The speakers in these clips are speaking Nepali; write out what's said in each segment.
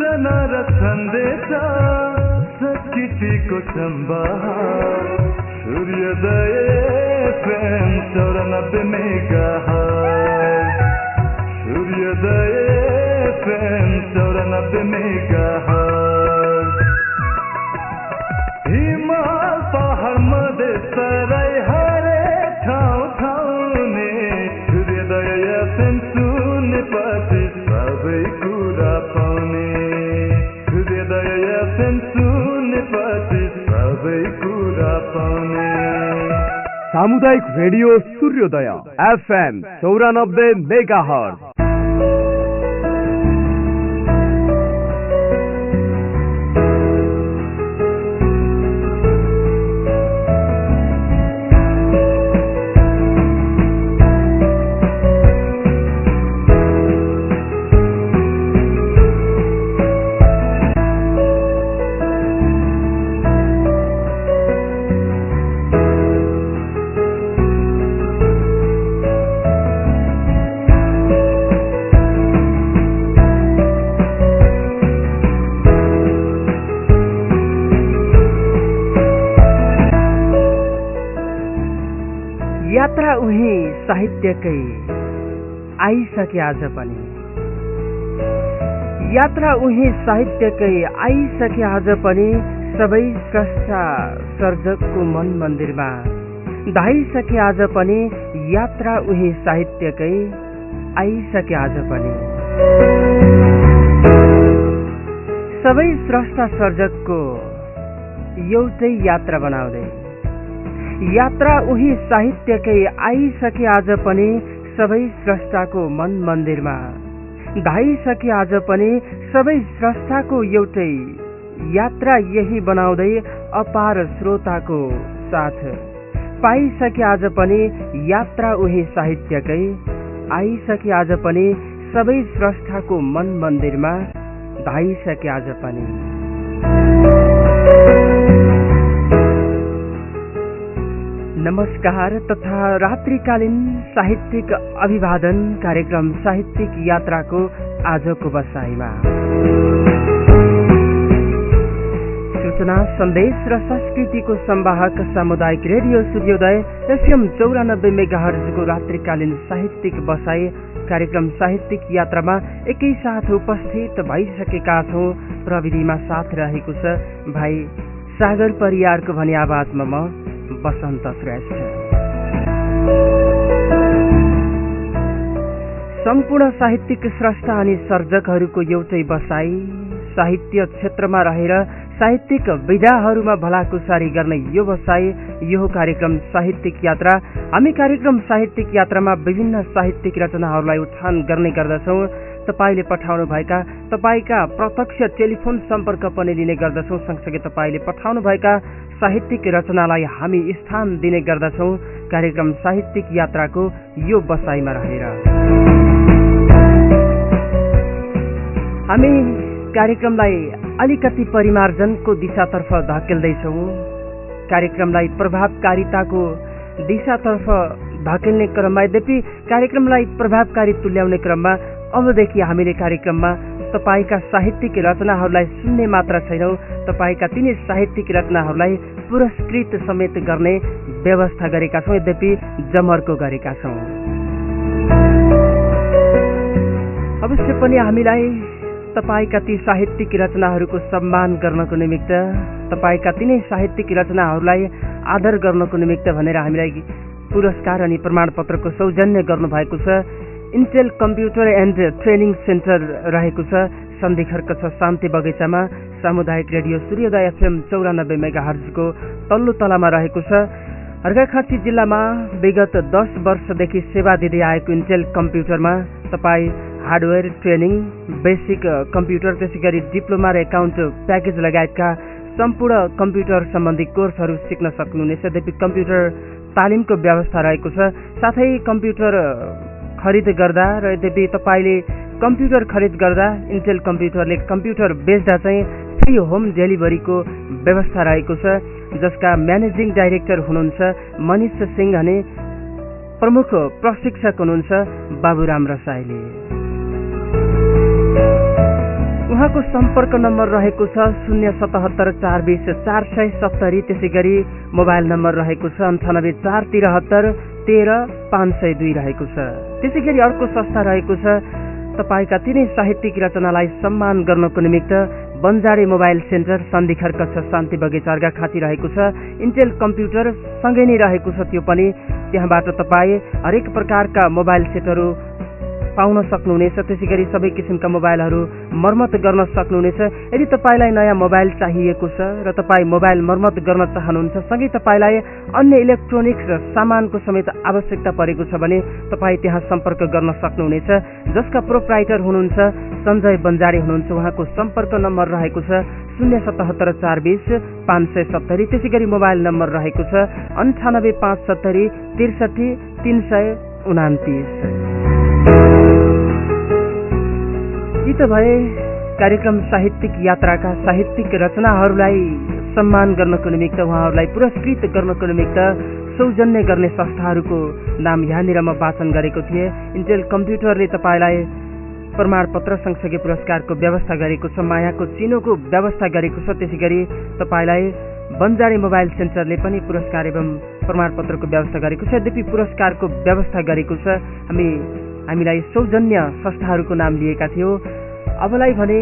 सूचना र सन्देश संस्कृतिको सम्भार सूर्योदय प्रेम चौरानब्बे मेगा सूर्योदय प्रेम चौरानब्बे मेगा हिमाल सामुदायिक रेडियो सूर्योदय एफएम चौरानब्बे मेगा यात्रा साहित्यकै आइसके आज पनि। यात्रा उही साहित्यकै आइसके आज पनि सबै स्रष्टा सर्जकको मन मन्दिरमा धाइसके आज पनि यात्रा उही साहित्यकै आइसके आज पनि। सबै स्रष्टा सर्जकको एउटै यात्रा बनाउँदै यात्रा उही साहित्यकै आइसके आज पनि सबै स्रष्टाको मन मन्दिरमा। धाइसके आज पनि सबै स्रष्टाको एउटै यात्रा यही बनाउँदै अपार श्रोताको साथ। पाइसके आज पनि यात्रा उही साहित्यकै आइसके आज पनि सबै स्रष्टाको मन मन्दिरमा धाइसके आज पनि। नमस्कार तथा रात्रिकालीन साहित्यिक अभिवादन कार्यक्रम साहित्यिक यात्राको आजको बसाइमा। सूचना सन्देश र संस्कृतिको सम्वाहक सामुदायिक रेडियो सूर्योदय एफएम चौरानब्बे मेगाहरजको रात्रिकालीन साहित्यिक बसाई कार्यक्रम साहित्यिक यात्रामा एकैसाथ उपस्थित भइसकेका छौँ। प्रविधिमा साथ रहेको छ भाइ सागर परियारको भने आवाजमा म। बसन्त श्रेष्ठ सम्पूर्ण साहित्यिक स्रष्टा अनि सर्जकहरूको एउटै बसाई साहित्य क्षेत्रमा रहेर साहित्यिक विधाहरूमा भलाकुसारी गर्ने यो बसाई यो कार्यक्रम साहित्यिक यात्रा हामी कार्यक्रम साहित्यिक यात्रामा विभिन्न साहित्यिक रचनाहरूलाई उठान गर्ने गर्दछौँ तपाईँले पठाउनु भएका तपाईँका प्रत्यक्ष टेलिफोन सम्पर्क पनि लिने गर्दछौँ सँगसँगै तपाईँले पठाउनु भएका साहित्यिक रचनालाई हामी स्थान दिने गर्दछौँ। कार्यक्रम साहित्यिक यात्राको यो बसाइमा रहेर। हामी कार्यक्रमलाई अलिकति परिमार्जनको दिशातर्फ धकेल्दैछौँ। कार्यक्रमलाई प्रभावकारिताको दिशातर्फ धकेल्ने क्रममा। यद्यपि कार्यक्रमलाई प्रभावकारी तुल्याउने क्रममा अबदेखि हामीले कार्यक्रममा तपाईँका साहित्यिक रचनाहरूलाई सुन्ने मात्र छैनौँ। तपाईँका तिनै साहित्यिक रचनाहरूलाई पुरस्कृत समेत गर्ने व्यवस्था गरेका छौँ। यद्यपि जमर्को गरेका छौँ। अवश्य पनि हामीलाई तपाईँका ती साहित्यिक रचनाहरूको सम्मान गर्नको निमित्त तपाईँका तिनै साहित्यिक रचनाहरूलाई आदर गर्नको निमित्त भनेर हामीलाई पुरस्कार अनि प्रमाणपत्रको सौजन्य गर्नुभएको छ। Intel computer and training centre रहेको छ। सन्धि खर्क छ शान्ति बगैँचामा। सामुदायिक रेडियो सूर्योदय एफएम चौरानब्बे मेगा हर्जको तल्लो तलामा रहेको छ। अर्घाखाँची जिल्लामा विगत दस वर्षदेखि सेवा दिँदै आएको इन्टेल कम्प्युटरमा तपाईँ हार्डवेयर ट्रेनिङ बेसिक कम्प्युटर त्यसै गरी डिप्लोमा र एकाउन्ट प्याकेज लगायतका सम्पूर्ण कम्प्युटर सम्बन्धी कोर्सहरू सिक्न सक्नुहुनेछ। यद्यपि कम्प्युटर तालिमको व्यवस्था रहेको छ। साथै कम्प्युटर खरिद गर्दा र यद्यपि तपाईँले कम्प्युटर खरिद गर्दा इन्टेल कम्प्युटरले कम्प्युटर बेच्दा चाहिँ फ्री होम डेलिभरीको व्यवस्था रहेको छ जसका म्यानेजिङ डाइरेक्टर हुनुहुन्छ मनिष सिंह अनि प्रमुख प्रशिक्षक हुनुहुन्छ बाबुराम रसाइली उहाँको सम्पर्क नम्बर रहेको छ शून्य सतहत्तर चार बिस चार सय सत्तरी त्यसै गरी मोबाइल नम्बर रहेको छ अन्ठानब्बे चार तिरहत्तर तेह्र पाँच सय दुई रहेको छ। त्यसै गरी अर्को संस्था रहेको छ तपाईँका तिनै साहित्यिक रचनालाई सम्मान गर्नको निमित्त बन्जाडे मोबाइल सेन्टर सन्धिखर कक्ष शान्ति बगैँचा खाँची रहेको छ। इन्टेल कम्प्युटर सँगै नै रहेको छ त्यो पनि। त्यहाँबाट तपाईँ हरेक प्रकारका मोबाइल सेटहरू पाउन सक्नुहुनेछ। त्यसै गरी सबै किसिमका मोबाइलहरू मर्मत गर्न सक्नुहुनेछ। यदि तपाईँलाई नयाँ मोबाइल चाहिएको छ र तपाईँ मोबाइल मर्मत गर्न चाहनुहुन्छ सँगै तपाईँलाई अन्य इलेक्ट्रोनिक्स सामानको समेत आवश्यकता परेको छ भने तपाईँ त्यहाँ सम्पर्क गर्न सक्नुहुनेछ। जसका प्रोप्राइटर हुनुहुन्छ सञ्जय बन्जारे हुनुहुन्छ। उहाँको सम्पर्क नम्बर रहेको छ शून्य सतहत्तर चार बिस पाँच सय सत्तरी। त्यसै गरी मोबाइल नम्बर रहेको छ अन्ठानब्बे पाँच सत्तरी त्रिसठी तिन सय उनातिस। यी त भए कार्यक्रम साहित्यिक यात्राका साहित्यिक रचनाहरूलाई सम्मान गर्नको निमित्त उहाँहरूलाई पुरस्कृत गर्नको निमित्त सौजन्य गर्ने संस्थाहरूको नाम यहाँनिर म वाचन गरेको थिएँ। इन्टेल कम्प्युटरले तपाईँलाई प्रमाणपत्र सँगसँगै पुरस्कारको व्यवस्था गरेको छ मायाको चिनोको व्यवस्था गरेको छ। त्यसै गरी तपाईँलाई बन्जारे मोबाइल सेन्टरले पनि पुरस्कार एवं प्रमाणपत्रको व्यवस्था गरेको छ। यद्यपि पुरस्कारको व्यवस्था गरेको छ हामी हामीलाई सौजन्य संस्थाहरूको नाम लिएका थियौँ। अबलाई भने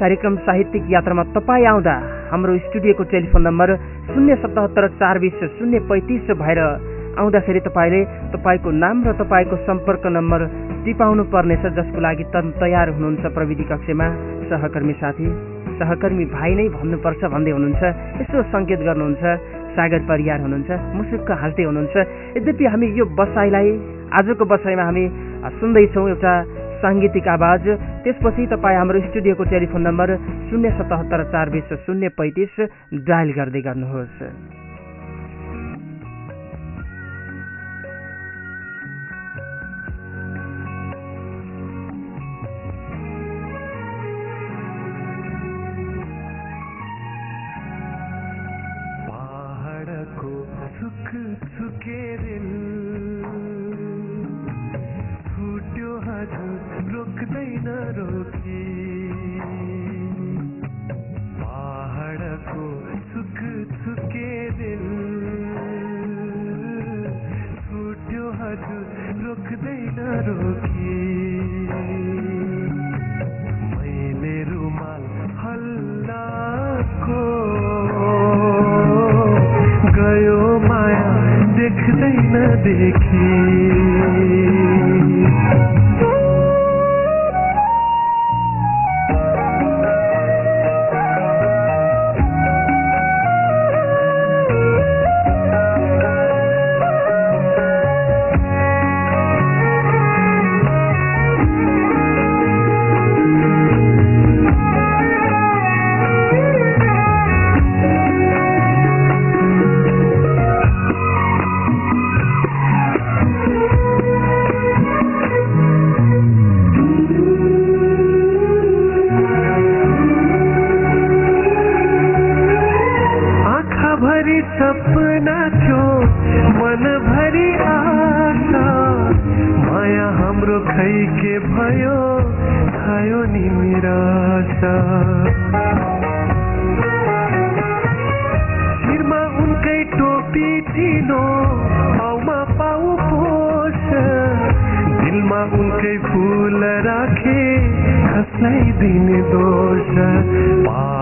कार्यक्रम साहित्यिक यात्रामा तपाईँ आउँदा हाम्रो स्टुडियोको टेलिफोन नम्बर शून्य सतहत्तर चार बिस शून्य पैँतिस भएर आउँदाखेरि तपाईँले तपाईँको नाम र तपाईँको सम्पर्क नम्बर टिपाउनु पर्नेछ जसको लागि तन तयार हुनुहुन्छ प्रविधि कक्षमा। सहकर्मी साथी सहकर्मी भाइ नै भन्नुपर्छ भन्दै हुनुहुन्छ यसो सङ्केत गर्नुहुन्छ सागर परियार हुनुहुन्छ मुसुक्क हाल्दै हुनुहुन्छ। यद्यपि हामी यो बसाइलाई आजको बसाइमा हामी सुन्दैछौँ एउटा साङ्गीतिक आवाज। त्यसपछि तपाईँ हाम्रो स्टुडियोको टेलिफोन नम्बर शून्य सतहत्तर चार बिस शून्य पैँतिस डायल गर्दै गर्नुहोस्। छुट्यो हजुर रोक्दैन पहाडको सुख सुके दिल। छुट्यो हजुर रोक्दैन रोकी। मैले रुमाल हल्लाको। गयो माया देख्दैन देखी। सपना थियो मन भरि आशा। माया हाम्रो खै के भयो भयो नि निराशा। शिरमा उनकै टोपी थिनो पाउमा पाउ पोष। दिलमा उनकै फुल राखे कसलाई दिने दोष? पा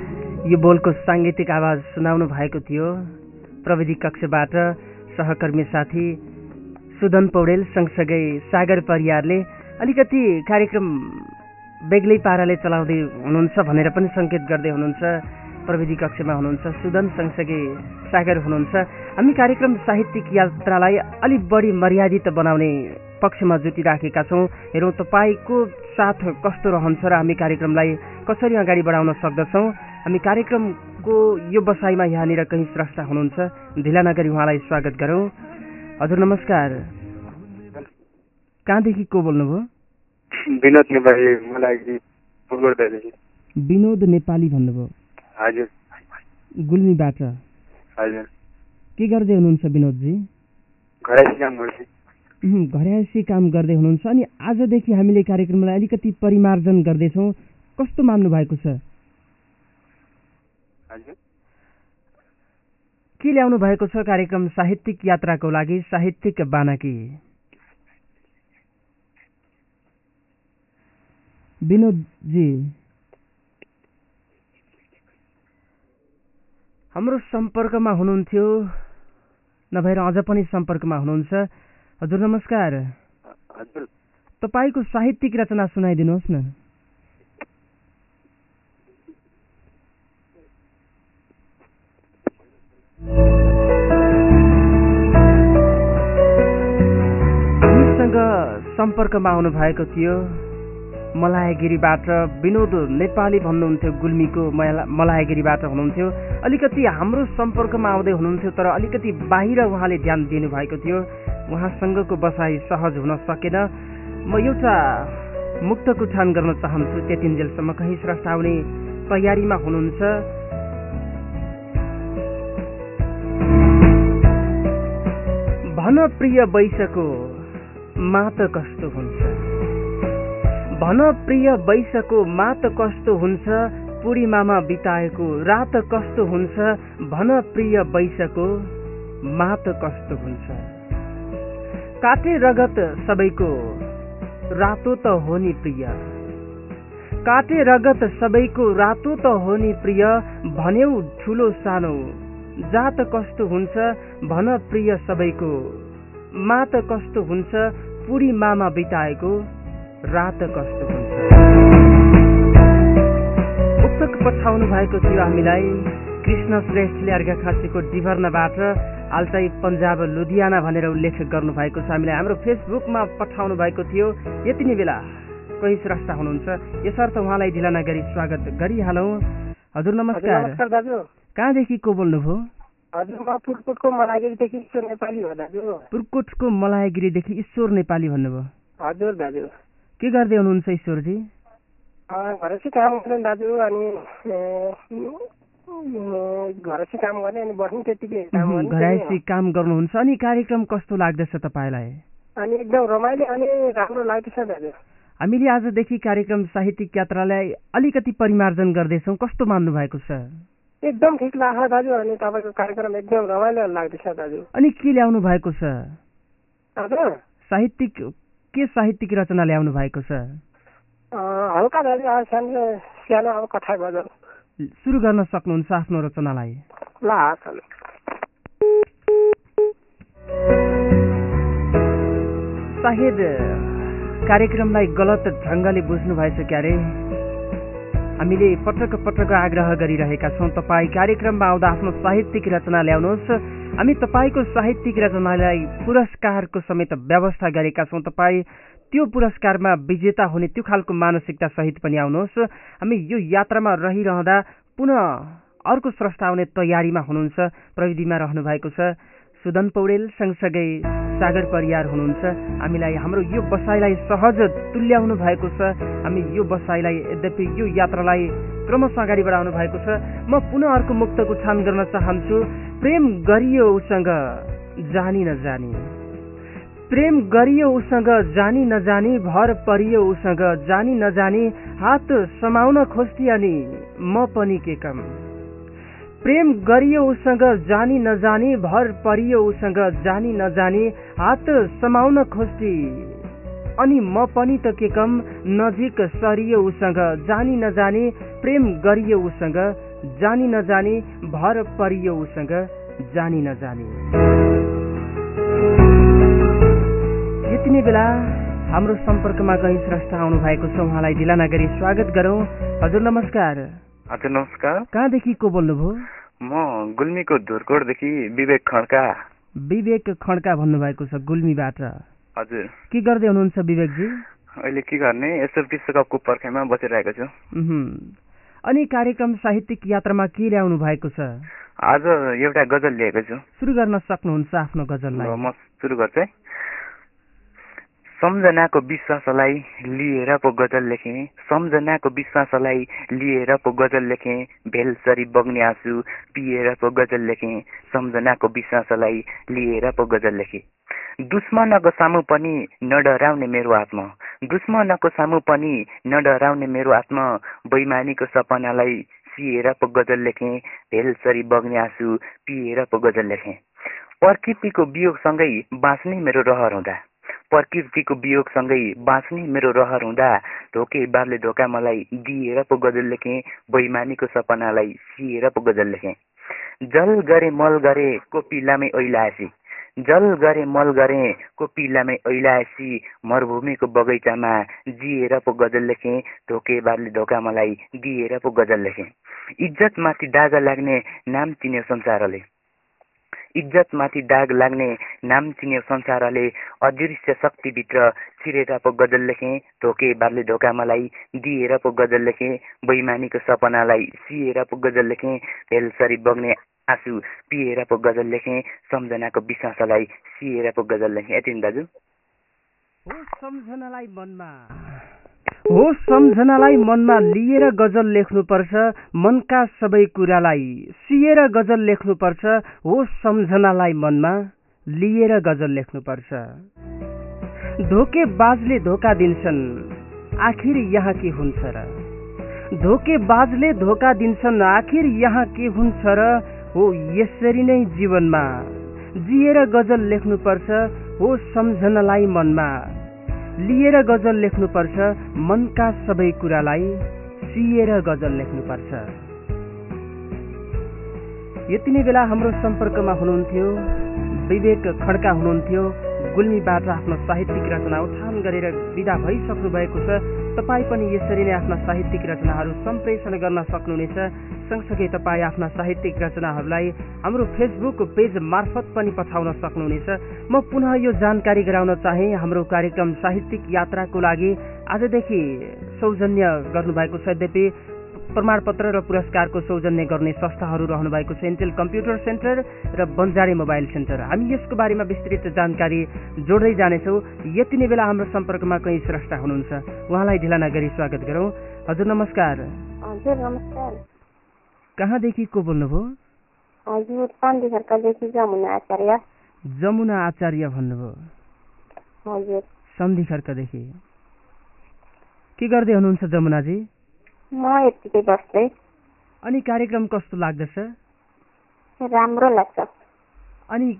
यो बोलको साङ्गीतिक आवाज सुनाउनु भएको थियो। प्रविधि कक्षबाट सहकर्मी साथी सुदन पौडेल सँगसँगै सागर परियारले अलिकति कार्यक्रम बेग्लै पाराले चलाउँदै हुनुहुन्छ भनेर पनि सङ्केत गर्दै हुनुहुन्छ। प्रविधि कक्षमा हुनुहुन्छ सुदन सँगसँगै सागर हुनुहुन्छ। हामी कार्यक्रम साहित्यिक यात्रालाई अलिक बढी मर्यादित बनाउने पक्षमा जुटिराखेका छौँ। हेरौँ तपाईँको साथ कस्तो रहन्छ र हामी कार्यक्रमलाई कसरी अगाडि बढाउन सक्दछौँ? हामी कार्यक्रम को यो बसाइमा यहाँनिर कहीँ स्रष्टा हुनुहुन्छ। ढिला नगरी उहाँलाई स्वागत गरौँ। हजुर नमस्कार। कहाँदेखि को बोल्नुभयो? विनोद नेपाली मलाई विनोद नेपाली भन्नुभयो। हजुर। गुल्मीबाट हजुर। के गर्दै हुनुहुन्छ विनोदजी? घरै काम गर्दै हुनुहुन्छ अनि आजदेखि हामीले कार्यक्रमलाई अलिकति परिमार्जन गर्दैछौँ। कस्तो मान्नु भएको छ? के ल्याउनु भएको छ कार्यक्रम साहित्यिक यात्राको लागि? साहित्यिक बानाकी। विनोदजी हाम्रो सम्पर्कमा हुनुहुन्थ्यो। नभएर अझ पनि सम्पर्कमा हुनुहुन्छ। हजुर नमस्कार। हजुर। तपाईँको साहित्यिक रचना सुनाइदिनुहोस् न। सम्पर्कमा आउनु भएको थियो। मलायगिरीबाट विनोद नेपाली भन्नुहुन्थ्यो गुल्मीको मला- मलायगिरीबाट हुनुहुन्थ्यो। अलिकति हाम्रो सम्पर्कमा आउँदै हुनुहुन्थ्यो तर अलिकति बाहिर उहाँले ध्यान दिनुभएको थियो। उहाँसँगको बसाइ सहज हुन सकेन। म एउटा मुक्तको उठान गर्न चाहन्छु त्यतिन्जेलसम्म कहीँ स्रष्टा आउने तयारीमा हुनुहुन्छ। भन प्रिय वैशको मात कस्तो हुन्छ। भन प्रिय वैशको मात कस्तो हुन्छ पूर्णिमामा बिताएको रात कस्तो हुन्छ भन प्रिय वैशको मात कस्तो हुन्छ। काटे रगत सबैको रातो त हो नि प्रिय। काटे रगत सबैको रातो त हो नि प्रिय भन्यौ ठुलो सानो जात कस्तो हुन्छ भन प्रिय सबैको मात कस्तो हुन्छ पूर्णिमामा बिताएको रात कस्तो हुन्छ। पुस्तक पठाउनु भएको थियो हामीलाई कृष्ण श्रेष्ठले अर्घा खाँसीको डिभर्नबाट आल्टाई पन्जाब लुधियाना भनेर उल्लेख गर्नुभएको छ। हामीलाई हाम्रो फेसबुकमा पठाउनु भएको थियो। यति नै बेला कोही स्रष्टा हुनुहुन्छ। यसर्थ उहाँलाई ढिला नगरी स्वागत गरिहालौँ। हजुर नमस्कार। कहाँदेखि को बोल्नुभयो? हजुर म पुटपुटको मलागिरीदेखि ईश्वर नेपाली हो दाजु। पुर्कोटको मलायगिरीदेखि ईश्वर नेपाली भन्नुभयो। हजुर दाजु। के गर्दै हुनुहुन्छ ईश्वरजी? घरसी काम गर्ने दाजु अनि घरसी काम गर्ने अनि बस्नु त्यतिकै घरायसी काम गर्नुहुन्छ अनि कार्यक्रम कस्तो लाग्दछ तपाईँलाई? अनि एकदम रमाइलो अनि राम्रो लाग्दैछ दाजु। हामीले आजदेखि कार्यक्रम साहित्यिक यात्रालाई अलिकति परिमार्जन गर्दैछौँ। कस्तो मान्नु भएको छ? एकदम ठिक लाग्छ दाजु अनि तपाईँको कार्यक्रम एकदम रमाइलो लाग्दैछ दाजु। अनि के ल्याउनु भएको छ? साहित्यिक के साहित्यिक रचना ल्याउनु भएको छ? हल्का दाजु सानो सानो अब कथा गजल सुरु गर्न सक्नुहुन्छ आफ्नो रचनालाई। ल सायद कार्यक्रमलाई गलत ढङ्गले बुझ्नु भएछ क्यारे हामीले पटक पटक आग्रह गरिरहेका छौँ। तपाईँ कार्यक्रममा आउँदा आफ्नो साहित्यिक रचना ल्याउनुहोस्। हामी तपाईँको साहित्यिक रचनालाई पुरस्कारको समेत व्यवस्था गरेका छौँ। तपाईँ त्यो पुरस्कारमा विजेता हुने त्यो खालको मानसिकता सहित पनि आउनुहोस्। हामी यो यात्रामा रहिरहँदा पुनः अर्को स्रष्टा आउने तयारीमा हुनुहुन्छ। प्रविधिमा रहनु भएको छ। सुदन पौडेल सँगसँगै सागर परियार हुनुहुन्छ। हामीलाई हाम्रो यो बसाइलाई सहज तुल्याउनु भएको छ। हामी यो बसाइलाई यद्यपि यो यात्रालाई क्रमशः अगाडि बढाउनु भएको छ। म पुनः अर्को मुक्तको छान गर्न चाहन्छु। प्रेम गरियो उसँग जानी नजानी। प्रेम गरियो उसँग जानी नजानी। भर परियो उसँग जानी नजानी। हात समाउन खोज्थे अनि म पनि के कम। प्रेम गरियो उसँग जानी नजानी भर परियो उसँग जानी नजानी हात समाउन खोज्थे अनि म पनि त के कम नजिक सरियो उसँग जानी नजानी प्रेम गरियो उसँग जानी नजानी भर परियो उसँग जानी नजानी। यति नै बेला हाम्रो सम्पर्कमा गई स्रष्टा आउनु भएको छ उहाँलाई ढिला नगरी स्वागत गरौँ। हजुर नमस्कार। हजुर नमस्कार। कहाँदेखि को बोल्नुभयो? म गुल्मीको धुरकोटदेखि विवेक खड्का। विवेक खड्का भन्नुभएको छ गुल्मीबाट। हजुर। के गर्दै हुनुहुन्छ विवेकजी? अहिले के गर्ने? यसो विश्वकपको पर्खाइमा बसिरहेको छु। अनि कार्यक्रम साहित्यिक यात्रामा के ल्याउनु भएको छ? आज एउटा गजल लिएको छु। सुरु गर्न सक्नुहुन्छ आफ्नो गजललाई। म सुरु गर्छु है। सम्झनाको विश्वासलाई लिएर पो गजल लेखेँ। सम्झनाको विश्वासलाई लिएर पो गजल लेखेँ। भेलसरी बग्ने आँसु पिएर पो गजल लेखेँ। सम्झनाको विश्वासलाई लिएर पो गजल लेखेँ। दुश्मनको सामु पनि नडराउने मेरो आत्मा। दुश्मनको सामु पनि नडराउने मेरो आत्मा। बैमानीको सपनालाई सिएर पो गजल लेखेँ। भेलसरी बग्ने आँसु पिएर पो गजल लेखेँ। प्रकृतिको वियोगसँगै बाँच्ने मेरो रहर हुँदा। प्रकृतिको वियोगसँगै बाँच्ने मेरो रहर हुँदा ढोके बारले ढोका मलाई दिएर पो गजल लेखेँ बैमानीको सपनालाई सिएर पो गजल लेखेँ। जल गरे मल गरे को पिलामै ओइलाएसी जल गरे मल गरे को पिलामै ओइलाएसी मरुभूमिको बगैँचामा जिएर पो गजल लेखेँ ढोके बारले ढोका मलाई दिएर पो गजल लेखेँ। इज्जतमाथि दागा लाग्ने नाम चिन्यो संसारले। इज्जतमाथि दाग लाग्ने नाम चिन्यो संसारले अदृश्य शक्तिभित्र छिरेर पो गजल लेखेँ ढोके बारले ढोका मलाई दिएर पो गजल लेखेँ बैमानीको सपनालाई सिएर पो गजल लेखेँ भेलसरी बग्ने आँसु पिएर पो गजल लेखेँ सम्झनाको विश्वासलाई सिएर पो गजल लेखेँ। यति दाजु? सम्झनालाई मनमा। हो सम्झनालाई मनमा लिएर गजल लेख्नुपर्छ मनका सबै कुरालाई सिएर गजल लेख्नुपर्छ हो सम्झनालाई मनमा लिएर गजल लेख्नुपर्छ। धोके बाजले धोका दिन्छन् आखिर यहाँ के हुन्छ र? धोके बाजले धोका दिन्छन् आखिर यहाँ के हुन्छ र? हो यसरी नै जीवनमा जिएर गजल लेख्नुपर्छ हो सम्झनालाई मनमा लिएर गजल लेख्नुपर्छ मनका सबै कुरालाई सिएर गजल लेख्नुपर्छ। यति नै बेला हाम्रो सम्पर्कमा हुनुहुन्थ्यो विवेक खड्का हुनुहुन्थ्यो गुल्मीबाट आफ्नो साहित्यिक रचना उठान गरेर विदा भइसक्नु भएको छ। तपाईँ पनि यसरी नै आफ्ना साहित्यिक रचनाहरू सम्प्रेषण गर्न सक्नुहुनेछ। सँगसँगै तपाईँ आफ्ना साहित्यिक रचनाहरूलाई हाम्रो फेसबुक पेज मार्फत पनि पठाउन सक्नुहुनेछ। म पुनः यो जानकारी गराउन चाहे हाम्रो कार्यक्रम साहित्यिक यात्राको लागि आजदेखि सौजन्य गर्नुभएको छ। यद्यपि प्रमाणपत्र र पुरस्कारको सौजन्य गर्ने संस्थाहरू रहनु भएको छ। इन्टेल कम्प्युटर सेन्टर र बन्जारे मोबाइल सेन्टर। हामी यसको बारेमा विस्तृत जानकारी जोड्दै जानेछौँ। यति नै बेला हाम्रो सम्पर्कमा कहीँ स्रष्टा हुनुहुन्छ। उहाँलाई ढिला नगरी स्वागत गरौँ। हजुर नमस्कार। हजुर नमस्कार। कहाँदेखि को बोल्नुभयो? हजुर सन्धिखर्कादेखि जमुना आचार्य। जमुना आचार्य भन्नुभयो। हजुर। सन्धि खर्कदेखि के गर्दै हुनुहुन्छ जमुनाजी? म यत्तिकै बस्दै। अनि कार्यक्रम कस्तो लाग्दछ? राम्रो लाग्छ। अनि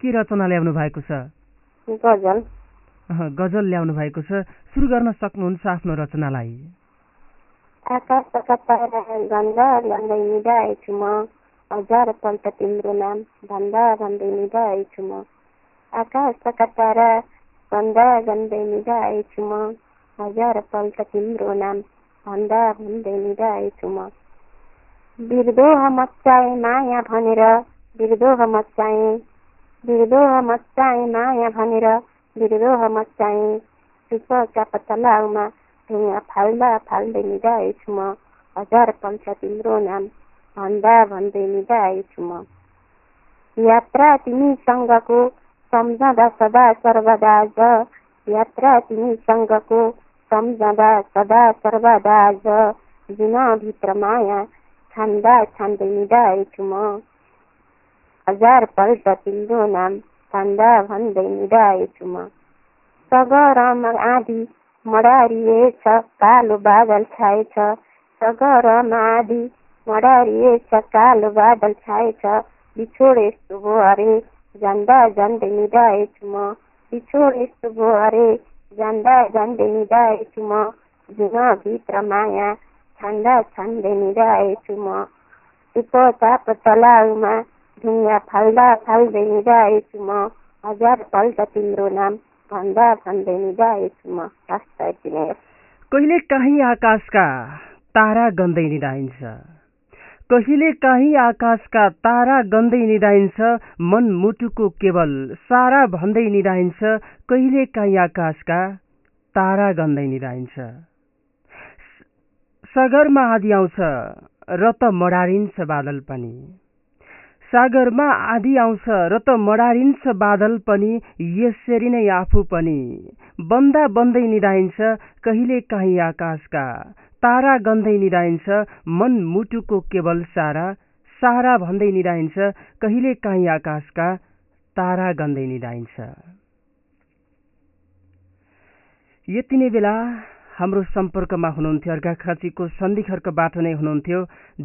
के रचना ल्याउनु भएको छ? गजल। गजल ल्याउनु भएको छ। सुरु गर्न सक्नुहुन्छ आफ्नो रचनालाई। आकाशका तारा गन्दा भन्दै निधाएछु म हजार पल्ट तिम्रो नाम भन्दा भन्दै निधाएछु म आकाशका तारा गन्दा गन्दै निधाएछु म हजार पल्ट तिम्रो नाम भन्दा भन्दै निधाएछु म बिर्दोह मच्चाए माया भनेर बिर्दोह मच्चाए बिर्दोह मच्चाए माया भनेर बिर्दोह मच्चाए चुपका पतलाउमा फाल्दा फाल्दै निधाएछु म हजार पल्ट तिम्रो नाम भन्दा भन्दै निधाएछु म यात्रा तिमीसँगको सम्झँदा सदा सर्वदा ज यात्रा तिमीसँगको सम्झँदा सदा सर्वदा ज जुनाभित्र माया छान्दा छान्दै निधाएछु म हजार पल्ट तिम्रो नाम भन्दा भन्दै निधाएछु म सगरमा आधी मडारिएछ कालो बादल छाएछ सगरमा आधी मडारिएछ कालो बादल छाएछ बिछोड यस्तो भयो अरे जान्दा जान्दै निधाएछु म। बिछोड यस्तो भयो अरे जान्दा जान्दै निधाएछु म। जुनभित्र माया छान्दा छान्दै निधाएछु म। चुपचाप तलाउमा ढुङ्गा फाल्दा फाल्दै निधाएछु म। हजार पल्ट तिम्रो नाम। भन्दा भन्दै निधाएछु म हस् त यति नै हो। कहिले काहीँ आकाशका तारा गन्दै निधाइन्छ। कहिले काहीँ आकाशका तारा गन्दै निधाइन्छ मन मुटुको केवल सारा भन्दै निधाइन्छ कहिले काहीँ आकाशका तारा गन्दै निधाइन्छ। सागरमा आधी आउँछ र त मडारिन्छ बादल पनि। सागरमा आधी आउँछ र त मडारिन्छ बादल पनि यसरी नै आफू पनि। बन्दा बन्दै निधाइन्छ कहिले काहीँ आकाशका। तारा गन्दै निधाइन्छ मन मुटुको केवल सारा। सारा भन्दै निधाइन्छ कहिले काहीँ आकाशका। तारा गन्दै निधाइन्छ। यति नै बेला हाम्रो सम्पर्कमा हुनुहुन्थ्यो अर्घाखाँचीको सन्धिखर्कबाट नै हुनुहुन्थ्यो।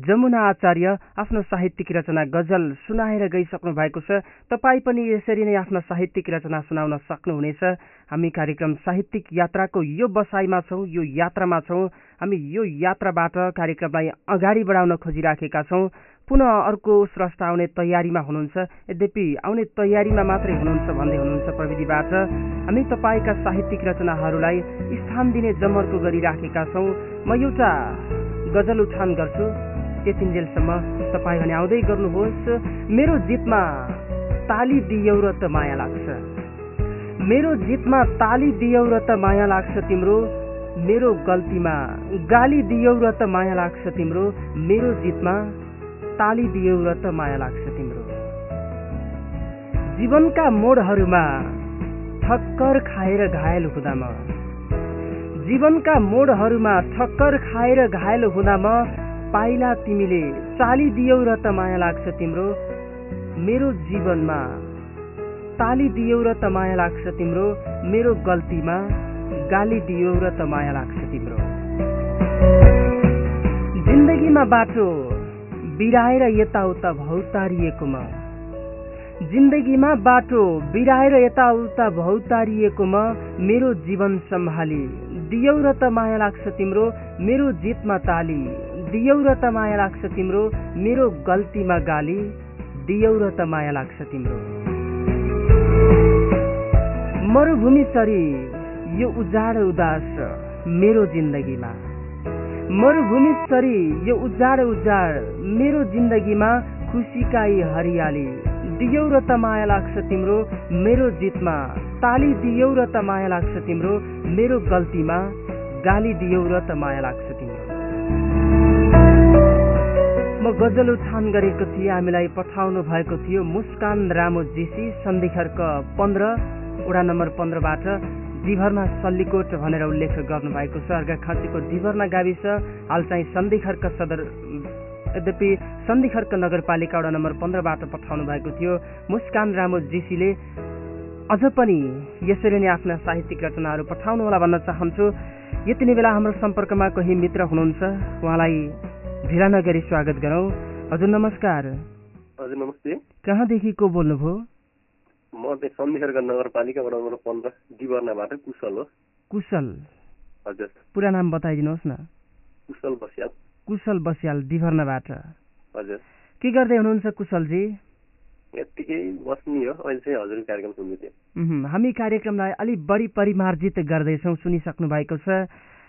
जमुना आचार्य आफ्नो साहित्यिक रचना गजल सुनाएर गइसक्नु भएको छ। तपाईँ पनि यसरी नै आफ्ना साहित्यिक रचना सुनाउन सक्नुहुनेछ। हामी कार्यक्रम साहित्यिक यात्राको यो बसाइमा छौँ यो यात्रामा छौँ। हामी यो यात्राबाट कार्यक्रमलाई अगाडि बढाउन खोजिराखेका छौँ। पुनः अर्को स्रष्टा आउने तयारीमा हुनुहुन्छ। यद्यपि आउने तयारीमा मात्रै हुनुहुन्छ भन्दै हुनुहुन्छ प्रविधिबाट। हामी तपाईँका साहित्यिक रचनाहरूलाई स्थान दिने जमर्को गरिराखेका छौँ। म एउटा गजल उठान गर्छु। त्यतिन्जेलसम्म तपाईँ भने आउँदै गर्नुहोस्। मेरो जितमा ताली दियौ र त माया लाग्छ। मेरो जितमा ताली दियौ र त माया लाग्छ तिम्रो। मेरो गल्तीमा गाली दियौ र त माया लाग्छ तिम्रो। मेरो जितमा ताली दियौ र त माया लाग्छ तिम्रो। जीवनका मोडहरूमा ठक्कर खाएर घायल हुँदा म जीवनका मोडहरूमा ठक्कर खाएर घायल हुँदा म पाइला तिमीले चाली दियौ र त माया लाग्छ तिम्रो। मेरो जीवनमा ताली दियौ र त माया लाग्छ तिम्रो। मेरो गल्तीमा गाली दियौ र त माया लाग्छ तिम्रो। जिन्दगीमा बाटो बिराएर यताउता भौतारिएकोमा। जिन्दगीमा बाटो बिराएर यताउता भौतारिएकोमा मेरो जीवन सम्हाली। दियौ र त माया लाग्छ तिम्रो मेरो जितमा ताली। दियौ र त माया लाग्छ तिम्रो मेरो गल्तीमा गाली। दियौ र त माया लाग्छ तिम्रो। मरुभूमि सरी यो उजाड उदास मेरो जिन्दगीमा। मरुभूमि सरी यो उजाड उजाड मेरो जिन्दगीमा खुसीका यी हरियाली। दियौ र त माया लाग्छ तिम्रो मेरो जितमा। ताली दियौ र त माया लाग्छ तिम्रो मेरो गल्तीमा। गाली दियौ र त माया लाग्छ तिम्रो। म गजल उठान गरेको थिएँ हामीलाई पठाउनु भएको थियो मुस्कान रामो जेसी सन्धिखर्क पन्ध्र वडा नम्बर पन्ध्रबाट दिभर्ना सल्लीकोट भनेर उल्लेख गर्नुभएको छ। अर्घाखाँचीको दिभर्ना गाविस हाल चाहिँ सन्धिखर्क सदर यद्यपि सन्धिखर्क नगरपालिका वडा नम्बर पन्ध्रबाट पठाउनु भएको थियो। मुस्कान रामो जीसीले अझ पनि यसरी नै आफ्ना साहित्यिक रचनाहरू पठाउनु होला भन्न चाहन्छु। यति नै बेला हाम्रो सम्पर्कमा कोही मित्र हुनुहुन्छ? उहाँलाई ढिला नगरी स्वागत गरौँ। हजुर नमस्कार। हजुर नमस्ते। कहाँदेखि को बोल्नुभयो? म चाहिँ सन्धिखर्का नगरपालिका वडा नम्बर पन्ध्र डिवर्नाबाट कुशल हो। कुशल? हजुर। पुरा नाम बताइदिनुहोस् न। कुशल बस्याल। कुशल बस्याल दिभर्नाबाट हजुर। के गर्दै हुनुहुन्छ कुशलजी? यत्तिकै बस्ने हो। अहिले चाहिँ हजुरको कार्यक्रम सुन्दै थिएँ हामी कार्यक्रमलाई अलिक बढी परिमार्जित गर्दैछौँ सुनिसक्नु भएको छ।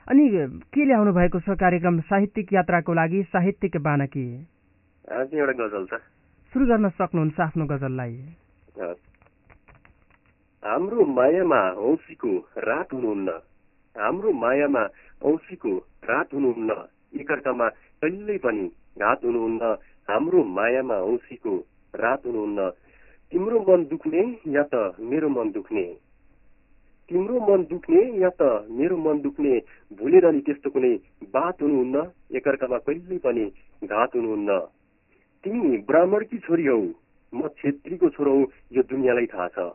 अनि के ल्याउनु भएको छ कार्यक्रम? साहित्यिक यात्राको लागि साहित्यिक बानकी। आज चाहिँ एउटा गजल छ। सुरु गर्न सक्नुहुन्छ आफ्नो गजललाई। हजुर। हाम्रो मायामा औँसीको रात हुनुहुन्न। हाम्रो मायामा औँसीको रात हुनुहुन्न। एकअर्कामा कहिल्यै पनि घात हुनुहुन्न। हाम्रो मायामा औँसीको रात हुनुहुन्न। तिम्रो मन दुख्ने या त मेरो मन दुख्ने? तिम्रो मन दुख्ने या त मेरो मन दुख्ने? भुलेर नि त्यस्तो कुनै बात हुनुहुन्न? एकअर्कामा कहिल्यै पनि घात हुनुहुन्न। तिमी ब्राह्मणकी छोरी हौ। म छेत्रीको छोरो हौ। यो दुनियाँलाई थाहा छ।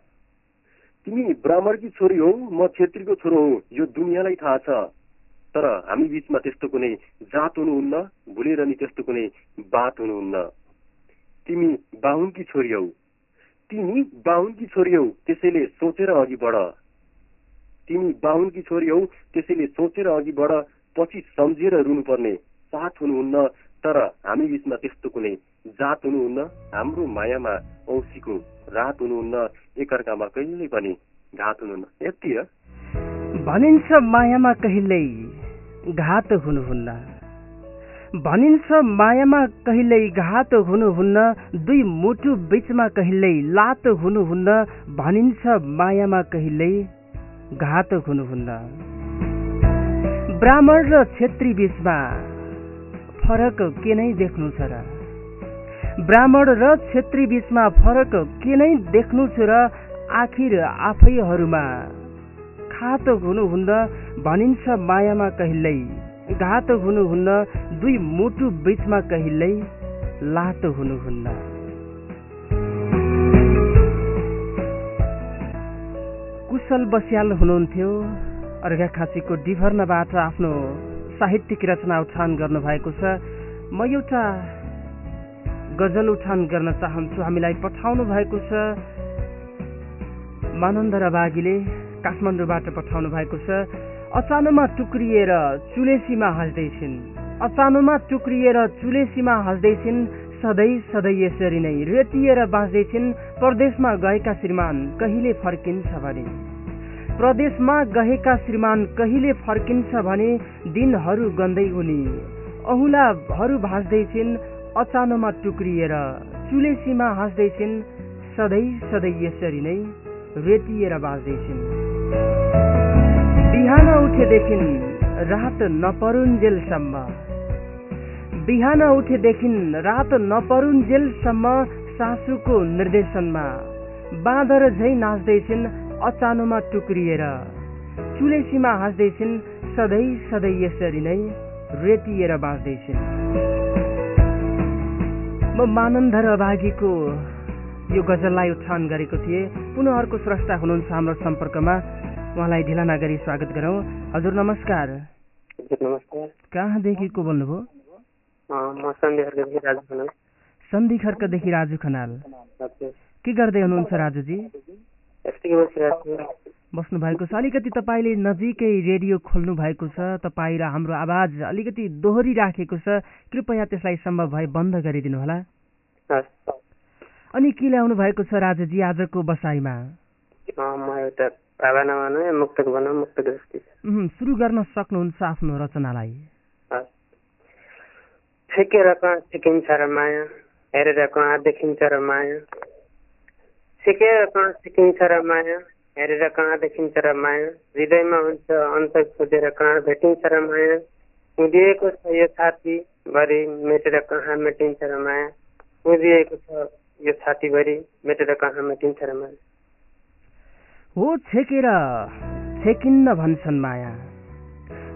तिमी ब्राह्मणकी छोरी हौ म छेत्रीको छोरो हौ यो दुनियाँलाई थाहा छ। तर हामी बिचमा त्यस्तो कुनै जात हुनुहुन्न भुलेर नि त्यस्तो कुनै बात हुनुहुन्न। तिमी बाहुनकी छोरी हौ। तिमी बाहुनकी छोरी हौ त्यसैले सोचेर अघि बढ। तिमी बाहुनकी छोरी हौ त्यसैले सोचेर अघि बढ पछि सम्झेर रुनुपर्ने साथ हुनुहुन्न तर हामी बिचमा त्यस्तो कुनै जात हुनुहुन्न हाम्रो मायामा औँसीको रात हुनुहुन्न एकअर्कामा कहिल्यै पनि घात हुनुहुन्न। यति भनिन्छ मायामा कहिल्यै घात हुनुहुन्न। भनिन्छ मायामा कहिल्यै घात हुनुहुन्न दुई मुटु बिचमा कहिल्यै लात हुनुहुन्न भनिन्छ मायामा कहिल्यै घात हुनुहुन्न। ब्राह्मण र छेत्री बिचमा फरक के नै देख्नु छ र। ब्राह्मण र क्षेत्री बीचमा फरक के नै देख्नु छु र आखिर आफैहरूमा? खातो हुनुहुन्न भनिन्छ मायामा कहिल्यै। घात हुनुहुन्न दुई मुटु बीचमा कहिल्यै लातो हुनुहुन्न। कुशल बस्याल हुनुहुन्थ्यो। अर्घाखाँचीको डिभर्नबाट आफ्नो साहित्यिक रचना उठान गर्नुभएको छ। म एउटा गजल उठान गर्न चाहन्छु। हामीलाई पठाउनु भएको छ मानन्द रबागीले काठमाडौँबाट पठाउनु भएको छ। अचानोमा टुक्रिएर चुलेसीमा हाँस्दैछिन् अचानोमा टुक्रिएर चुलेसीमा हाँस्दैछिन् सधैँ सधैँ यसरी नै रेतिएर बाँच्दैछिन्। परदेशमा गएका श्रीमान कहिले फर्किन्छ भने? प्रदेशमा गएका श्रीमान कहिले फर्किन्छ भने? दिनहरू गन्दै उनी अहुलाहरू भाँच्दैछिन्। अचानोमा टुक्रिएर चुलेसीमा हाँस्दैछिन् सधैँ सधैँ यसरी नै रेतिएर बाँच्दैछिन्। बिहान उठेदेखि रात नपरुन्जेलसम्म। बिहान उठेदेखि रात नपरुन्जेलसम्म सासूको निर्देशनमा बाँदर झै नाच्दैछिन् अचानोमा टुक्रिएर चुलेसीमा हाँस्दैछिन् सधैँ सधैँ यसरी नै रेतिएर बाँच्दैछिन्। म मानन्धर अभागीको यो गजललाई उत्थान गरेको थिएँ। पुनः अर्को स्रष्टा हुनुहुन्छ हाम्रो सम्पर्कमा। उहाँलाई ढिला नगरी स्वागत गरौँ। हजुर नमस्कार। नमस्कार। कहाँदेखि को बोल्नुभयो? सन्धि खर्कदेखि राजु खनाल। के गर्दै हुनुहुन्छ राजुजी? बस्नु भएको छ। अलिकति तपाईँले नजिकै रेडियो खोल्नु भएको छ तपाईँ र हाम्रो आवाज अलिकति दोहोरी राखेको छ। कृपया त्यसलाई सम्भव भए बन्द गरिदिनु होला अनि के ल्याउनु भएको छ राजुजी आजको बसाइमा? सुरु गर्न सक्नुहुन्छ आफ्नो रचनालाई। छेकेर कहाँ सिकिन्छ र माया? हेरेर कहाँ देखिन्छ र माया? सिकेर कहाँ सिकिन्छ र माया? हेरेर कहाँ देखिन्छ र माया हृदयमा हुन्छ अन्त खोजेर कहाँ भेटिन्छ र माया उधिएको छ यो छाती भरि मेटेर कहाँ मेटिन्छ माया उधिएको छ यो छातीभरि मेटेर कहाँ मेटिन्छ माया हो छेकेर छेकिन्न भन्छन् माया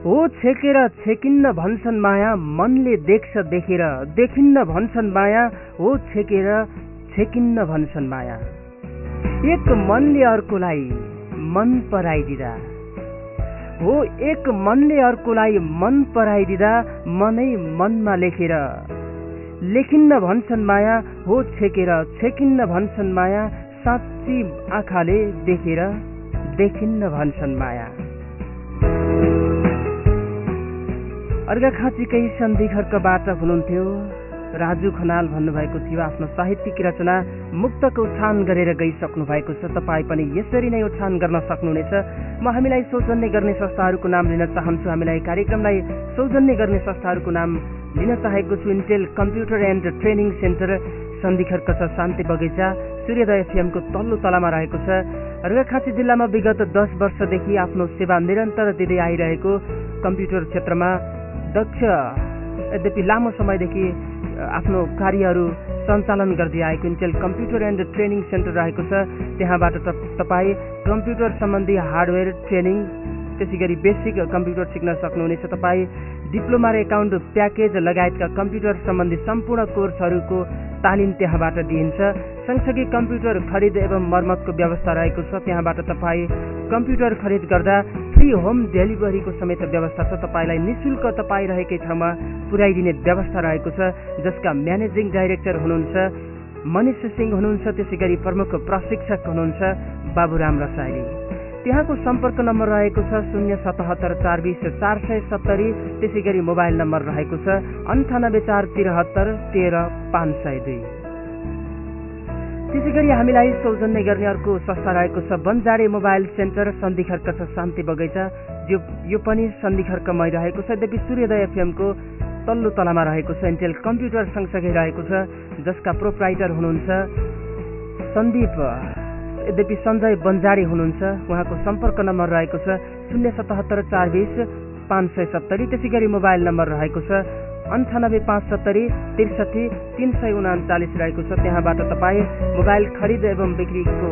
हो छेकेर छेकिन्न भन्छन् माया मनले देख्छ देखेर देखिन्न भन्छन् माया हो छेकेर छेकिन्न भन्छन् माया एक मनले अर्कोलाई मन पराइदिँदा। हो एक मनले अर्कोलाई मन पराइदिँदा मनै मनमा लेखेर। लेखिन्न भन्छन् माया हो छेकेर। छेकिन्न भन्छन् माया साँच्ची आँखाले देखेर देखिन्न भन्छन् माया। अर्घाखाँचीकै सन्धि खर्कबाट हुनुहुन्थ्यो। राजु खनाल भन्नुभएको थियो आफ्नो साहित्यिक रचना मुक्तको उठान गरेर गइसक्नु भएको छ। तपाईँ पनि यसरी नै उठान गर्न सक्नुहुनेछ। म हामीलाई सौजन्य गर्ने संस्थाहरूको नाम लिन चाहन्छु। हामीलाई कार्यक्रमलाई सौजन्य गर्ने संस्थाहरूको नाम लिन चाहेको छु। Intel computer and training centre Sandhikharka छ शान्ति बगैँचा सूर्योदय एफएमको तल्लो तलामा रहेको छ। अर्घाखाँची जिल्लामा विगत दस वर्षदेखि आफ्नो सेवा निरन्तर दिँदै आइरहेको कम्प्युटर क्षेत्रमा दक्ष। यद्यपि लामो समयदेखि आफ्नो कार्यहरू सञ्चालन गर्दै आएको Intel computer and training centre रहेको छ। त्यहाँबाट तपाईँ कम्प्युटर सम्बन्धी हार्डवेयर ट्रेनिङ त्यसै गरी बेसिक कम्प्युटर सिक्न सक्नुहुनेछ। तपाईँ डिप्लोमा र एकाउन्ट प्याकेज लगायतका कम्प्युटर सम्बन्धी सम्पूर्ण कोर्सहरूको तालिम त्यहाँबाट दिइन्छ। सँगसँगै कम्प्युटर खरिद एवं मर्मतको व्यवस्था रहेको छ। त्यहाँबाट तपाईँ कम्प्युटर खरिद गर्दा फ्री होम डेलिभरीको समेत व्यवस्था छ। तपाईँलाई निशुल्क तपाईँ रहेकै ठाउँमा पुर्याइदिने व्यवस्था रहेको छ जसका म्यानेजिङ डाइरेक्टर हुनुहुन्छ मनिष सिंह हुनुहुन्छ त्यसै गरी प्रमुख प्रशिक्षक हुनुहुन्छ बाबुराम रसाइली। त्यहाँको सम्पर्क नम्बर रहेको छ शून्य सतहत्तर चार बिस चार सय सत्तरी त्यसै गरी मोबाइल नम्बर रहेको छ अन्ठानब्बे चार तिरहत्तर तेह्र पाँच सय दुई। त्यसै गरी हामीलाई सौजन्य गर्ने अर्को संस्था रहेको छ बन्जाडे मोबाइल सेन्टर सन्धि खर्क छ शान्ति बगैँचा। जो यो पनि सन्धि खर्कमै रहेको छ। यद्यपि सूर्योदय एफएमको तल्लो तलामा रहेको छ। इन्टेल कम्प्युटर सँगसँगै रहेको छ जसका प्रोप्राइटर हुनुहुन्छ सन्दीप। यद्यपि सञ्जय बन्जाडे हुनुहुन्छ उहाँको सम्पर्क नम्बर रहेको छ शून्य सतहत्तर चार बिस पाँच सय सत्तरी। त्यसै गरी मोबाइल नम्बर रहेको छ अन्ठानब्बे पाँच सत्तरी त्रिसठी तिन सय उनाचालिस रहेको छ। त्यहाँबाट तपाईँ मोबाइल खरिद एवं बिक्रीको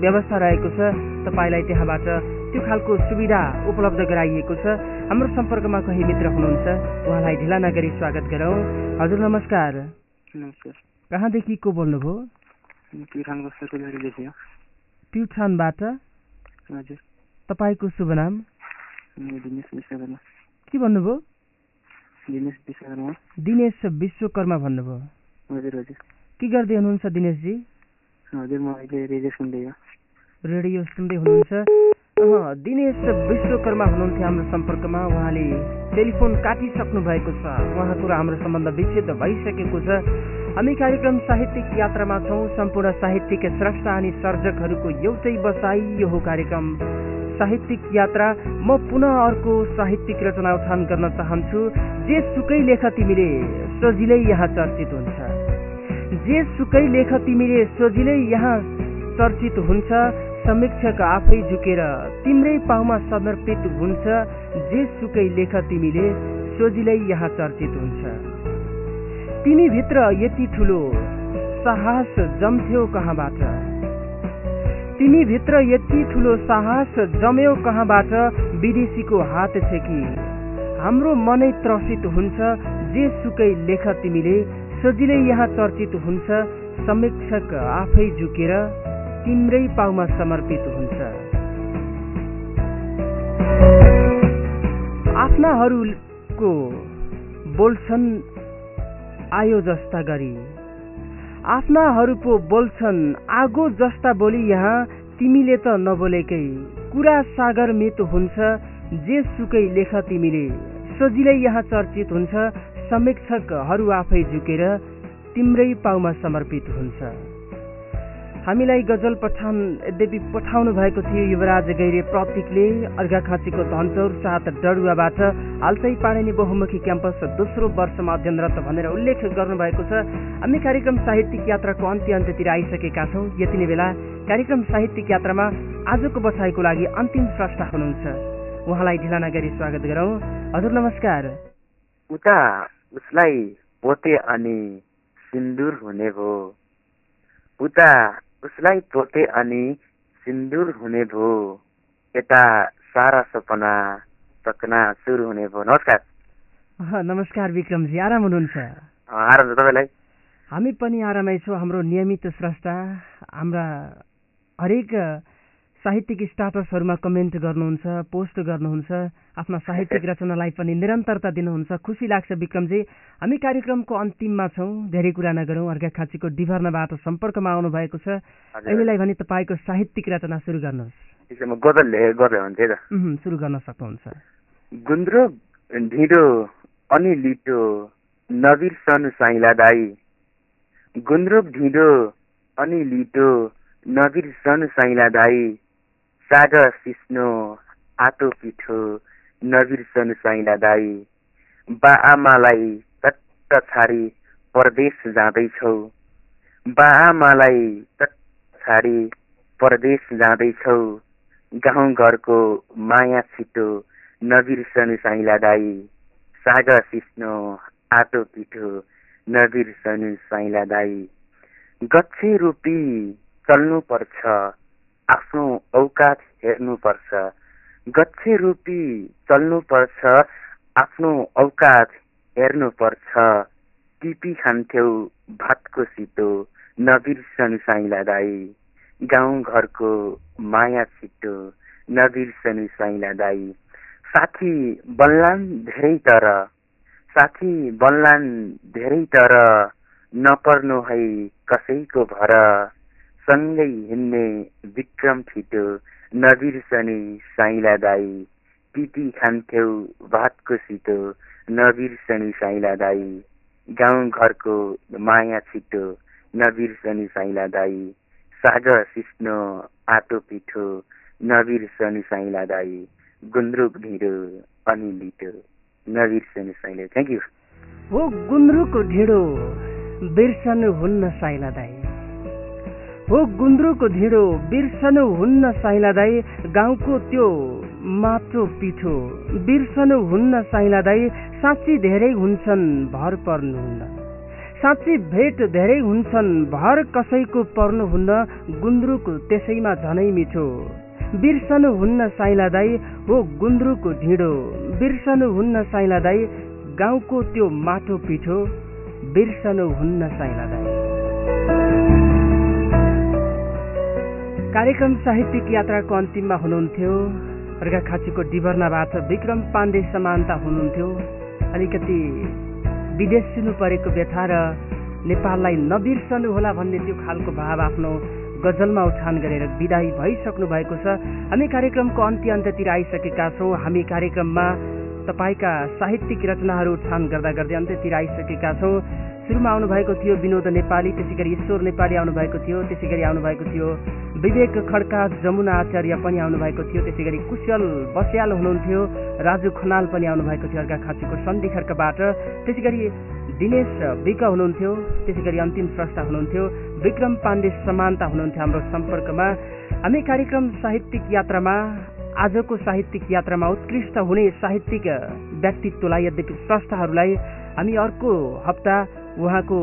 व्यवस्था रहेको छ। तपाईँलाई त्यहाँबाट त्यो खालको सुविधा उपलब्ध गराइएको छ। हाम्रो सम्पर्कमा कोही मित्र हुनुहुन्छ उहाँलाई ढिला नगरी स्वागत गरौँ। हजुर नमस्कार। नमस्कार। कहाँदेखि को बोल्नुभयो? प्युठानबाट? हजुर। तपाईँको शुभ नाम? के भन्नुभयो? दिनेश विश्वकर्मा। दिनेश विश्वकर्मा भन्नुभयो। हजुर हजुर। के गर्दै हुनुहुन्छ दिनेशजी? हजुर म अहिले रेडियो सुन्दै हो। रेडियो सुन्दै हुनुहुन्छ। दिनेश विश्वकर्मा हुनुहुन्थ्यो हाम्रो सम्पर्कमा। उहाँले टेलिफोन काटिसक्नु भएको छ। उहाँको र हाम्रो सम्बन्ध विच्छेद भइसकेको छ। हामी कार्यक्रम साहित्यिक यात्रामा छौँ। सम्पूर्ण साहित्यिक स्रष्टा अनि सर्जकहरूको एउटै बसाइ यो हो कार्यक्रम। साहित्यिक यात्रा म पुनः अर्को साहित्यिक रचना उठान गर्न चाहन्छु। जे सुकै लेख तिमीले सजिलै यहाँ चर्चित हुन्छ। जे सुकै लेख तिमीले सजिलै यहाँ चर्चित हुन्छ। समीक्षक आफै झुकेर तिम्रै पाउमा समर्पित हुन्छ। जे सुकै लेख तिमीले सजिलै यहाँ चर्चित हुन्छ। तिमी भित्र यति ठुलो साहस जम्थ्यौ कहाँबाट? तिमी भित्र यति ठुलो साहस जम्यौ कहाँबाट? विदेशीको हात छेकी हाम्रो मनै त्रसित हुन्छ जे सुकै लेख तिमीले। सजिलै यहाँ चर्चित हुन्छ समीक्षक आफै झुकेर तिम्रै पाउमा समर्पित हुन्छ। आफ्नाहरूको बोल्छन् आयो जस्ता गरी। आफ्नाहरूको बोल्छन् आगो जस्ता बोली यहाँ तिमीले त नबोलेकै। कुरा सागर मित हुन्छ जे सुकै लेख तिमीले। सजिलै यहाँ चर्चित हुन्छ समीक्षकहरू आफै झुकेर तिम्रै पाउमा समर्पित हुन्छ। हामीलाई गजल पठाउन यद्यपि पठाउनु भएको थियो युवराज गैरे प्रतीकले। अर्घाखाँचीको धनचौर साथ डडुवाबाट हालसै पाणिनी बहुमुखी क्याम्पस दोस्रो वर्षमा अध्ययनरत भनेर उल्लेख गर्नुभएको छ। हामी कार्यक्रम साहित्यिक यात्राको अन्त्य अन्त्यतिर आइसकेका छौँ। यति नै बेला कार्यक्रम साहित्यिक यात्रामा आजको बसाइको लागि अन्तिम स्रष्टा हुनुहुन्छ। उहाँलाई ढिला नगरी स्वागत गरौँ। हजुर नमस्कार। उता उसलाई पोते अनि सिन्दुर हुने भो उता उसलाई पोते अनि सिन्दुर हुने भो। यता सारा सपना सपना सुरु हुने भो। नमस्कार। नमस्कार विक्रमजी। आराम हुनुहुन्छ? आराम छ तपाईँलाई? हामी पनि आरामै छौँ। हाम्रो नियमित स्रष्टा हाम्रा हरेक साहित्यिक स्टाटसहरूमा कमेन्ट गर्नुहुन्छ पोस्ट गर्नुहुन्छ आफ्ना साहित्यिक रचनालाई पनि निरन्तरता दिनुहुन्छ। खुसी लाग्छ विक्रमजी। हामी कार्यक्रमको अन्तिममा छौँ। धेरै कुरा नगरौँ। अर्घाखाँचीको डिभर्नबाट सम्पर्कमा आउनु भएको छ अहिलेलाई भने तपाईँको साहित्यिक रचना सुरु गर्नुहोस्। गजल त। सुरु गर्न सक्नुहुन्छ। गुन्द्रुक ढिँडो अनि लिटो नबिर्सनु साइला दाई। गुन्द्रुक ढिँडो अनि लिटो नबिर्सनु साइला दाई। साग सिस्नो आतो पिठो नबिर्सनु साइला दाई बा आमालाई टट्ट छाडी परदेश जाँदैछौ। बा आमालाई टट्ट छाडी परदेश जाँदैछौ। गाउँ घरको माया छिटो नबिर्सनु साइला दाई साग सिस्नो आटो पिठो नबिर्सनु साइला दाई गच्छे रूपी चल्नुपर्छ। आफ्नो औकात हेर्नुपर्छ। गच्छे रूपी चल्नुपर्छ आफ्नो औकात हेर्नुपर्छ। टिपी खान्थ्यौ भातको सितो नबिर्सनु साइला दाई गाउँ घरको माया छिटो नबिर्सनु साइला दाई साथी बल्लान् धेरै तर साथी बल्लान् धेरै तर नपर्नु है कसैको भर। सँगै हिँड्ने विक्रम छिटो नबिर्सने साइला दाई टिटी खान्थ्यौ भातको सितो नबिर्सने साइला दाई गाउँ घरको माया छिटो नबिर्सने साइला दाई साग सिस्नो आटो पिठो नबिर्सनु साइला दाई गुन्द्रुक ढिँडो अनि लिटो। नबिर्सनु साइला थ्याङ्क यू हो गुन्द्रुकको ढिँडो बिर्सनु हुन्न साइला दाई हो गुन्द्रुकको ढिँडो बिर्सनु हुन्न साइला दाई गाउँको त्यो माटो पिठो बिर्सनु हुन्न साइला दाई साँच्ची धेरै हुन्छन् भर पर्नुहुन्न। साँच्ची भेट धेरै हुन्छन् भर कसैको पर्नुहुन्न गुन्द्रुक त्यसैमा झनै मिठो। बिर्सनु हुन्न साइला दाई हो गुन्द्रुकको ढिँडो। बिर्सनु हुन्न साइला दाई गाउँको त्यो माटो पिठो बिर्सनु हुन्न साइला दाई कार्यक्रम साहित्यिक यात्राको अन्तिममा हुनुहुन्थ्यो। अर्घाखाँचीको डिभर्नाबाट विक्रम पाण्डे समानता हुनुहुन्थ्यो। अलिकति विदेश सुन्नु परेको व्यथा र नेपाललाई नबिर्सनु होला भन्ने त्यो खालको भाव आफ्नो गजलमा उठान गरेर विदाई भइसक्नु भएको छ। हामी कार्यक्रमको अन्त्य अन्त्यतिर आइसकेका छौँ। हामी कार्यक्रममा तपाईँका साहित्यिक रचनाहरू उठान गर्दा गर्दै अन्त्यतिर आइसकेका छौँ। सुरुमा आउनुभएको थियो विनोद नेपाली त्यसै गरी ईश्वर नेपाली आउनुभएको थियो त्यसै गरी आउनुभएको थियो विवेक खड्का जमुना आचार्य पनि आउनुभएको थियो। त्यसै गरी कुशल बस्याल हुनुहुन्थ्यो। राजु खनाल पनि आउनुभएको थियो अर्का खाँचीको सन्धि खर्कबाट त्यसै गरी दिनेश विक हुनुहुन्थ्यो। त्यसै गरी अन्तिम स्रष्टा हुनुहुन्थ्यो। विक्रम पाण्डे समानता हुनुहुन्थ्यो हाम्रो सम्पर्कमा। हामी कार्यक्रम साहित्यिक यात्रामा आजको साहित्यिक यात्रामा उत्कृष्ट हुने साहित्यिक व्यक्तित्वलाई यद्यपि स्रष्टाहरूलाई हामी अर्को हप्ता उहाँको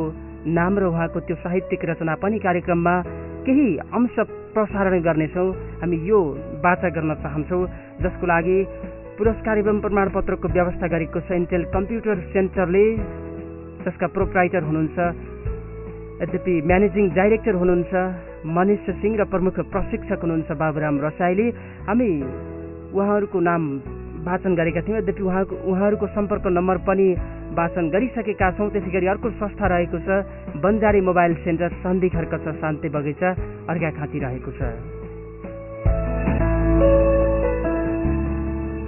नाम र उहाँको त्यो साहित्यिक रचना पनि कार्यक्रममा केही अंश प्रसारण गर्नेछौँ। हामी यो बाचा गर्न चाहन्छौँ जसको लागि पुरस्कार एवं प्रमाणपत्रको व्यवस्था गरेको छ कम्प्युटर सेन्टरले जसका प्रोप्राइटर हुनुहुन्छ यद्यपि म्यानेजिङ डाइरेक्टर हुनुहुन्छ मनिष सिंह र प्रमुख प्रशिक्षक हुनुहुन्छ बाबुराम रसाइली हामी उहाँहरूको नाम वाचन गरेका थियौँ। यद्यपि उहाँको उहाँहरूको सम्पर्क नम्बर पनि वाचन गरिसकेका छौँ त्यसै गरी अर्को संस्था रहेको छ बन्जारी मोबाइल सेन्टर सन्धि खर्क छ शान्ति बगैँचा अर्घा खाँती रहेको छ।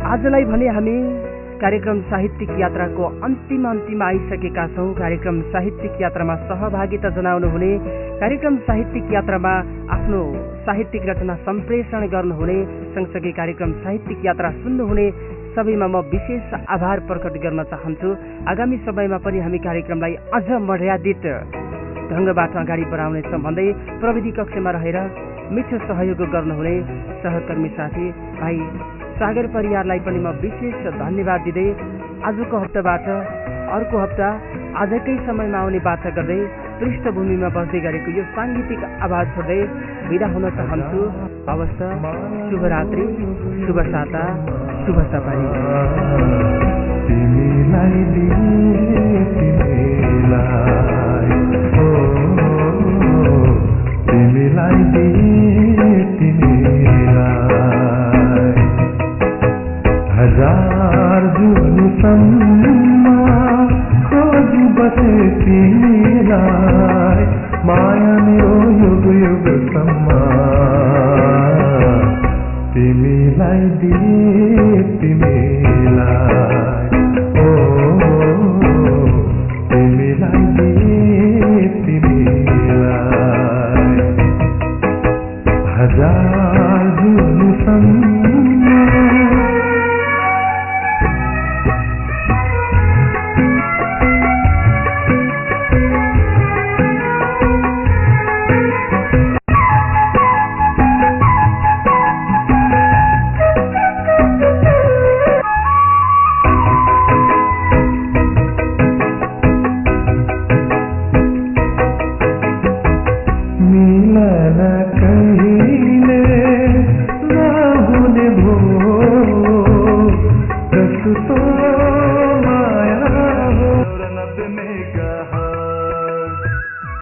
आजलाई भने हामी कार्यक्रम साहित्यिक यात्राको अन्तिम अन्तिम आइसकेका छौँ। कार्यक्रम साहित्यिक यात्रामा सहभागिता जनाउनु हुने कार्यक्रम साहित्यिक यात्रामा आफ्नो साहित्यिक रचना सम्प्रेषण गर्नुहुने सँगसँगै कार्यक्रम साहित्यिक यात्रा सुन्नुहुने सबैमा म विशेष आभार प्रकट गर्न चाहन्छु। आगामी समयमा पनि हामी कार्यक्रमलाई अझ मर्यादित ढङ्गबाट अगाडि बढाउनेछौँ भन्दै प्रविधि कक्षमा रहेर मिठो सहयोग गर्नुहुने सहकर्मी साथी भाइ सागर परिवारलाई पनि म विशेष धन्यवाद दिँदै आजको हप्ताबाट अर्को हप्ता आजकै समयमा आउने बाचा गर्दै पृष्ठभूमिमा बस्दै गरेको यो साङ्गीतिक आवाज छोड्दै विदा हुन चाहन्छु। हवस् शुभरात्रि शुभ साता शुभ सफारी। तिमीलाई दिए बसे